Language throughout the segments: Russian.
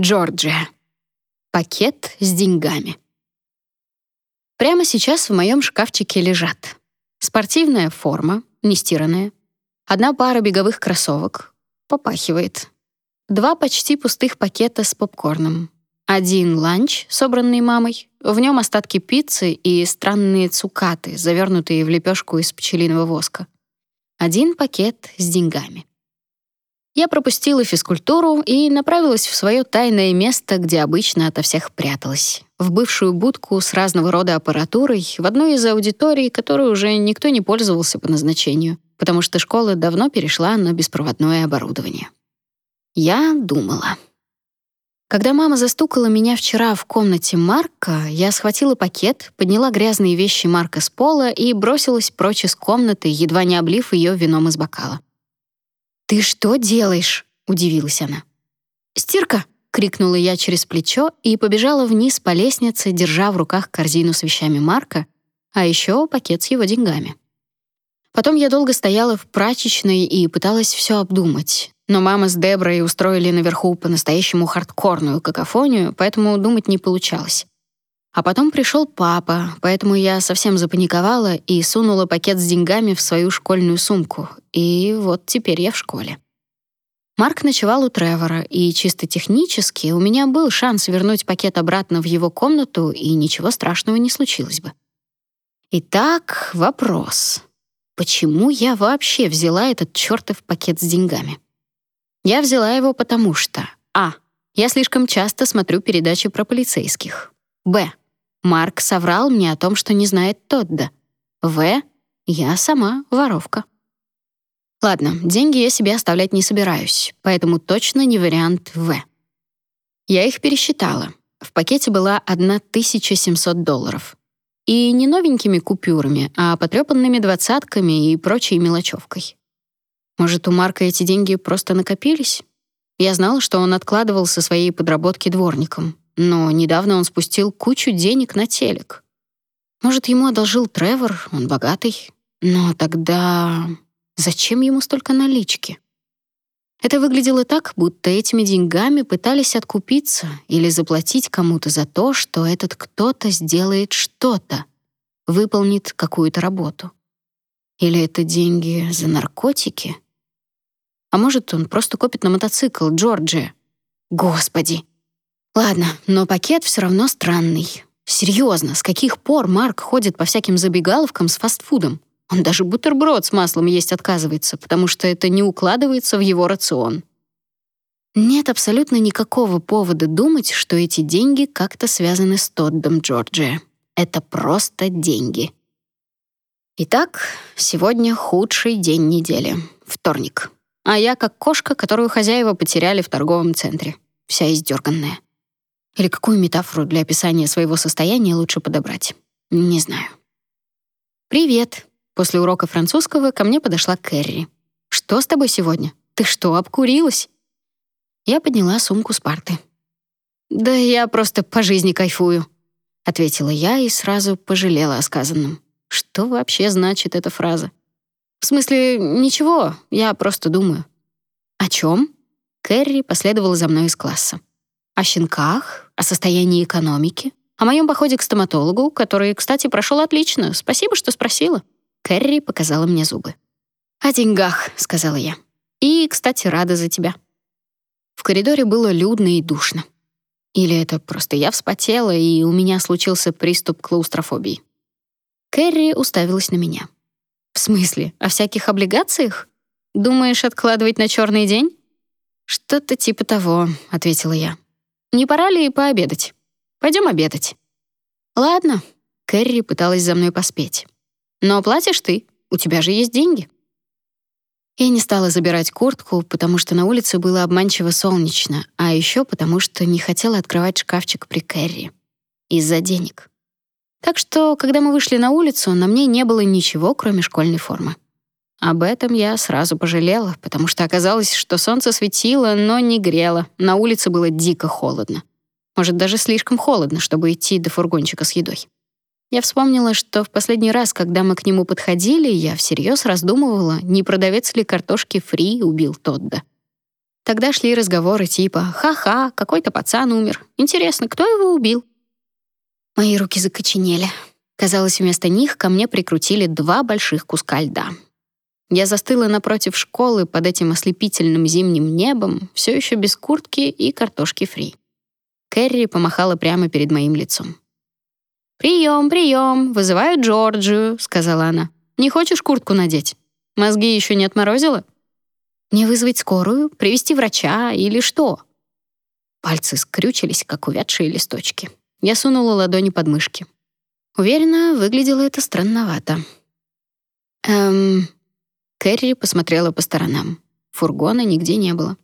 Джорджия. Пакет с деньгами. Прямо сейчас в моем шкафчике лежат. Спортивная форма, нестиранная, одна пара беговых кроссовок, попахивает, два почти пустых пакета с попкорном, один ланч, собранный мамой, в нем остатки пиццы и странные цукаты, завернутые в лепешку из пчелиного воска, один пакет с деньгами. Я пропустила физкультуру и направилась в свое тайное место, где обычно ото всех пряталась. В бывшую будку с разного рода аппаратурой в одной из аудиторий, которой уже никто не пользовался по назначению, потому что школа давно перешла на беспроводное оборудование. Я думала. Когда мама застукала меня вчера в комнате Марка, я схватила пакет, подняла грязные вещи Марка с пола и бросилась прочь из комнаты, едва не облив ее вином из бокала. «Ты что делаешь?» — удивилась она. «Стирка!» — крикнула я через плечо и побежала вниз по лестнице, держа в руках корзину с вещами Марка, а еще пакет с его деньгами. Потом я долго стояла в прачечной и пыталась все обдумать. Но мама с Деброй устроили наверху по-настоящему хардкорную какофонию, поэтому думать не получалось. А потом пришел папа, поэтому я совсем запаниковала и сунула пакет с деньгами в свою школьную сумку. И вот теперь я в школе. Марк ночевал у Тревора, и чисто технически у меня был шанс вернуть пакет обратно в его комнату, и ничего страшного не случилось бы. Итак, вопрос. Почему я вообще взяла этот чёртов пакет с деньгами? Я взяла его потому что А. Я слишком часто смотрю передачи про полицейских. Б. Марк соврал мне о том, что не знает Тодда. В. Я сама воровка. Ладно, деньги я себе оставлять не собираюсь, поэтому точно не вариант В. Я их пересчитала. В пакете была 1700 долларов. И не новенькими купюрами, а потрепанными двадцатками и прочей мелочевкой. Может, у Марка эти деньги просто накопились? Я знала, что он откладывал со своей подработки дворником. Но недавно он спустил кучу денег на телек. Может, ему одолжил Тревор, он богатый. Но тогда зачем ему столько налички? Это выглядело так, будто этими деньгами пытались откупиться или заплатить кому-то за то, что этот кто-то сделает что-то, выполнит какую-то работу. Или это деньги за наркотики? А может, он просто копит на мотоцикл Джорджия? Господи, Ладно, но пакет все равно странный. Серьезно, с каких пор Марк ходит по всяким забегаловкам с фастфудом? Он даже бутерброд с маслом есть отказывается, потому что это не укладывается в его рацион. Нет абсолютно никакого повода думать, что эти деньги как-то связаны с Тоддом Джорджия. Это просто деньги. Итак, сегодня худший день недели. Вторник. А я как кошка, которую хозяева потеряли в торговом центре. Вся издерганная. Или какую метафору для описания своего состояния лучше подобрать? Не знаю. «Привет». После урока французского ко мне подошла Кэрри. «Что с тобой сегодня? Ты что, обкурилась?» Я подняла сумку с парты. «Да я просто по жизни кайфую», — ответила я и сразу пожалела о сказанном. Что вообще значит эта фраза? В смысле, ничего, я просто думаю. О чем? Кэрри последовала за мной из класса. О щенках, о состоянии экономики, о моем походе к стоматологу, который, кстати, прошел отлично. Спасибо, что спросила. Кэрри показала мне зубы. «О деньгах», — сказала я. «И, кстати, рада за тебя». В коридоре было людно и душно. Или это просто я вспотела, и у меня случился приступ клаустрофобии. Кэрри уставилась на меня. «В смысле? О всяких облигациях? Думаешь откладывать на черный день?» «Что-то типа того», — ответила я. Не пора ли пообедать? Пойдем обедать». «Ладно», — Кэрри пыталась за мной поспеть. «Но платишь ты, у тебя же есть деньги». Я не стала забирать куртку, потому что на улице было обманчиво солнечно, а еще потому что не хотела открывать шкафчик при Кэрри. Из-за денег. Так что, когда мы вышли на улицу, на мне не было ничего, кроме школьной формы. Об этом я сразу пожалела, потому что оказалось, что солнце светило, но не грело. На улице было дико холодно. Может, даже слишком холодно, чтобы идти до фургончика с едой. Я вспомнила, что в последний раз, когда мы к нему подходили, я всерьез раздумывала, не продавец ли картошки фри убил Тодда. Тогда шли разговоры типа «Ха-ха, какой-то пацан умер. Интересно, кто его убил?» Мои руки закоченели. Казалось, вместо них ко мне прикрутили два больших куска льда. Я застыла напротив школы под этим ослепительным зимним небом, все еще без куртки и картошки фри. Кэрри помахала прямо перед моим лицом. «Прием, прием, вызываю Джорджию», — сказала она. «Не хочешь куртку надеть? Мозги еще не отморозила?» «Мне вызвать скорую, привести врача или что?» Пальцы скрючились, как увядшие листочки. Я сунула ладони под мышки. Уверена, выглядело это странновато. «Эм...» Кэрри посмотрела по сторонам. Фургона нигде не было.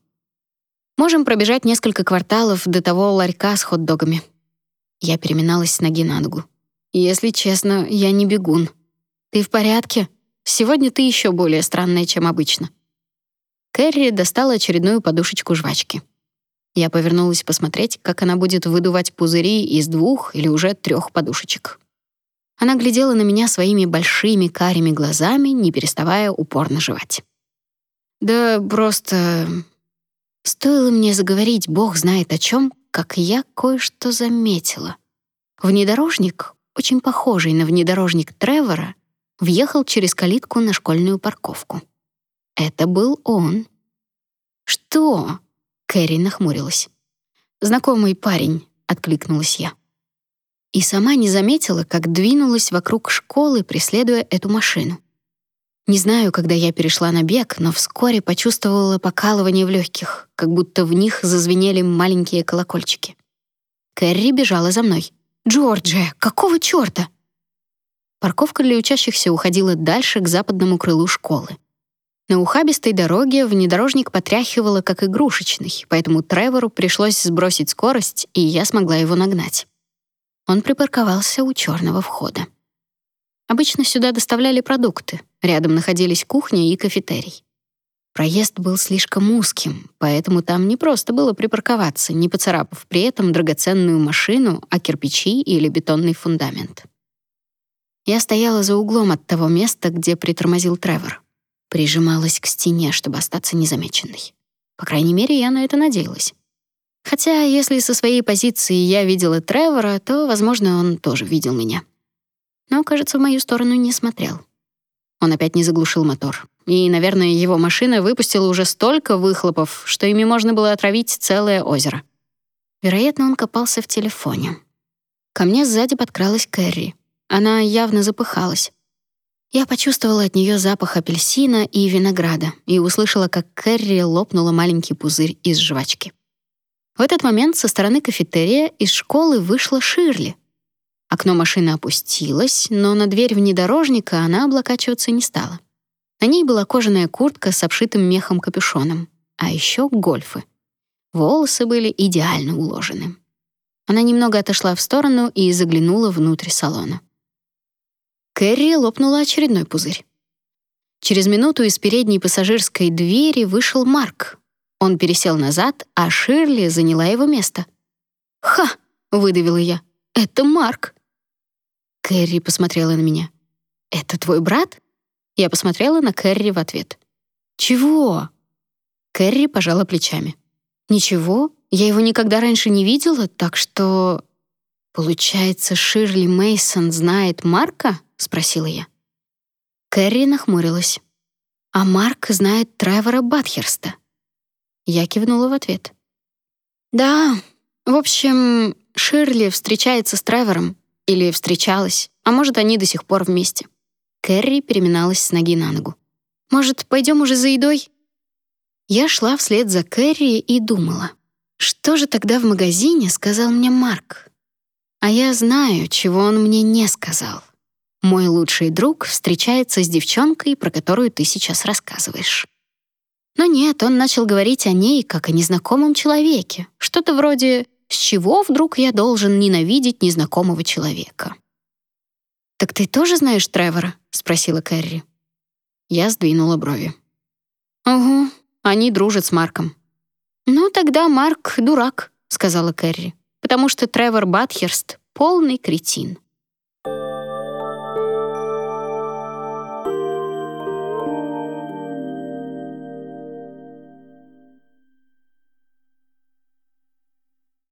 «Можем пробежать несколько кварталов до того ларька с хот-догами». Я переминалась с ноги на ногу. «Если честно, я не бегун. Ты в порядке? Сегодня ты еще более странная, чем обычно». Кэрри достала очередную подушечку жвачки. Я повернулась посмотреть, как она будет выдувать пузыри из двух или уже трех подушечек. Она глядела на меня своими большими карими глазами, не переставая упорно жевать. «Да просто...» Стоило мне заговорить, бог знает о чем, как я кое-что заметила. Внедорожник, очень похожий на внедорожник Тревора, въехал через калитку на школьную парковку. Это был он. «Что?» — Кэрри нахмурилась. «Знакомый парень», — откликнулась я и сама не заметила, как двинулась вокруг школы, преследуя эту машину. Не знаю, когда я перешла на бег, но вскоре почувствовала покалывание в легких, как будто в них зазвенели маленькие колокольчики. Кэрри бежала за мной. «Джорджия, какого чёрта?» Парковка для учащихся уходила дальше к западному крылу школы. На ухабистой дороге внедорожник потряхивало как игрушечный, поэтому Тревору пришлось сбросить скорость, и я смогла его нагнать. Он припарковался у черного входа. Обычно сюда доставляли продукты. Рядом находились кухня и кафетерий. Проезд был слишком узким, поэтому там не просто было припарковаться, не поцарапав при этом драгоценную машину, а кирпичи или бетонный фундамент. Я стояла за углом от того места, где притормозил Тревор. Прижималась к стене, чтобы остаться незамеченной. По крайней мере, я на это надеялась. Хотя, если со своей позиции я видела Тревора, то, возможно, он тоже видел меня. Но, кажется, в мою сторону не смотрел. Он опять не заглушил мотор. И, наверное, его машина выпустила уже столько выхлопов, что ими можно было отравить целое озеро. Вероятно, он копался в телефоне. Ко мне сзади подкралась Кэрри. Она явно запыхалась. Я почувствовала от нее запах апельсина и винограда и услышала, как Кэрри лопнула маленький пузырь из жвачки. В этот момент со стороны кафетерия из школы вышла Ширли. Окно машины опустилось, но на дверь внедорожника она облокачиваться не стала. На ней была кожаная куртка с обшитым мехом капюшоном, а еще гольфы. Волосы были идеально уложены. Она немного отошла в сторону и заглянула внутрь салона. Кэрри лопнула очередной пузырь. Через минуту из передней пассажирской двери вышел Марк, он пересел назад, а Ширли заняла его место. «Ха!» — выдавила я. «Это Марк!» Кэрри посмотрела на меня. «Это твой брат?» Я посмотрела на Кэрри в ответ. «Чего?» Кэрри пожала плечами. «Ничего, я его никогда раньше не видела, так что...» «Получается, Ширли Мейсон знает Марка?» — спросила я. Кэрри нахмурилась. «А Марк знает Тревора Батхерста». Я кивнула в ответ. «Да, в общем, Ширли встречается с Тревором. Или встречалась, а может, они до сих пор вместе». Кэрри переминалась с ноги на ногу. «Может, пойдем уже за едой?» Я шла вслед за Кэрри и думала, что же тогда в магазине сказал мне Марк? А я знаю, чего он мне не сказал. Мой лучший друг встречается с девчонкой, про которую ты сейчас рассказываешь. Но нет, он начал говорить о ней как о незнакомом человеке. Что-то вроде «С чего вдруг я должен ненавидеть незнакомого человека?» «Так ты тоже знаешь Тревора?» — спросила Кэрри. Я сдвинула брови. «Угу, они дружат с Марком». «Ну, тогда Марк — дурак», — сказала Кэрри, «потому что Тревор Батхерст — полный кретин».